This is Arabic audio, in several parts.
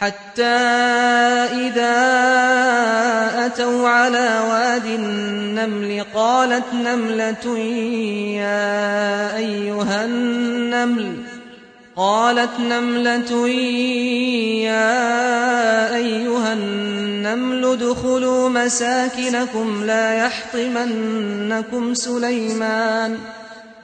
حتى إذا أتوا على واد النمل قالت نملة يا أيها النمل قالت نملة يا أيها النمل دخلوا مساكنكم لا يحطمنكم سليمان ۖ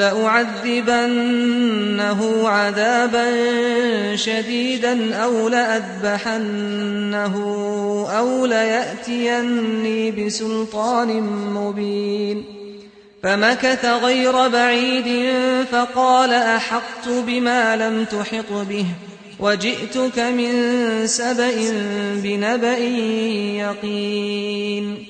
لأعذبنه عذابا شديدا أو لأذبحنه أو ليأتيني بسلطان مبين. فمكث غير بعيد فقال أحقت بما لم تحط به. وجئتك من سبأ بنبأ يقين.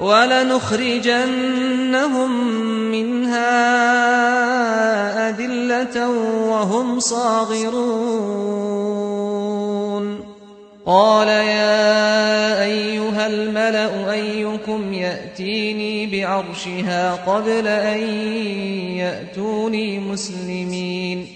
ولنخرجنهم منها أذلة وهم صاغرون. قال يا أيها الملأ أيكم يأتيني بعرشها قبل أن يأتوني مسلمين.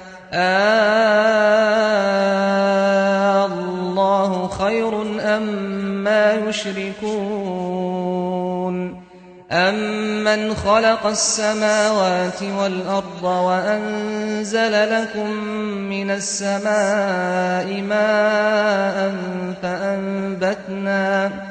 آه، الله خير أم ما يشركون؟ أم من خلق السماوات والأرض وأنزل لكم من السماء ماء فأنبتنا فأنبتنا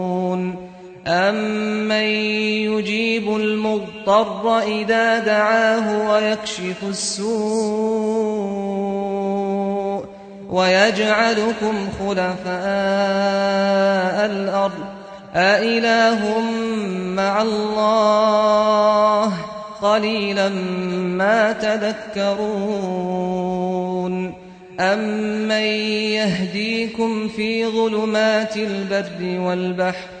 أَمَّن يُجِيبُ الْمُضْطَرَّ إِذَا دَعَاهُ وَيَكْشِفُ السُّوءَ وَيَجْعَلُكُمْ خُلَفَاءَ الْأَرْضِ أَإِلَٰهٌ مَّعَ اللَّهِ قَلِيلًا مَّا تَذَكَّرُونَ أَمَّن يَهْدِيكُمْ فِي ظُلُمَاتِ الْبَرِّ وَالْبَحْرِ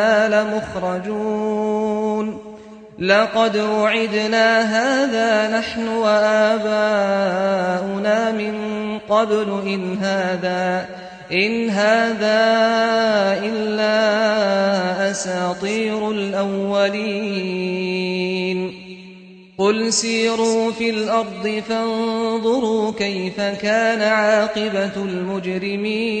إِنَّا لَمُخْرَجُونَ لَقَدْ وُعِدْنَا هَذَا نَحْنُ وَآبَاؤُنَا مِنْ قَبْلُ إِنْ هَذَا إِنْ هَذَا إِلَّا أَسَاطِيرُ الْأَوَّلِينَ قُلْ سِيرُوا فِي الْأَرْضِ فَانظُرُوا كَيْفَ كَانَ عَاقِبَةُ الْمُجْرِمِينَ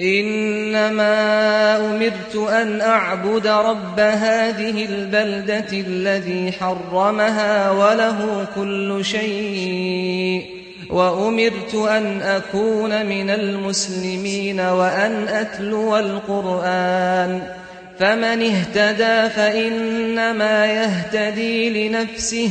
إنما أمرت أن أعبد رب هذه البلدة الذي حرمها وله كل شيء وأمرت أن أكون من المسلمين وأن أتلو القرآن. فمن اهتدى فإنما يهتدي لنفسه.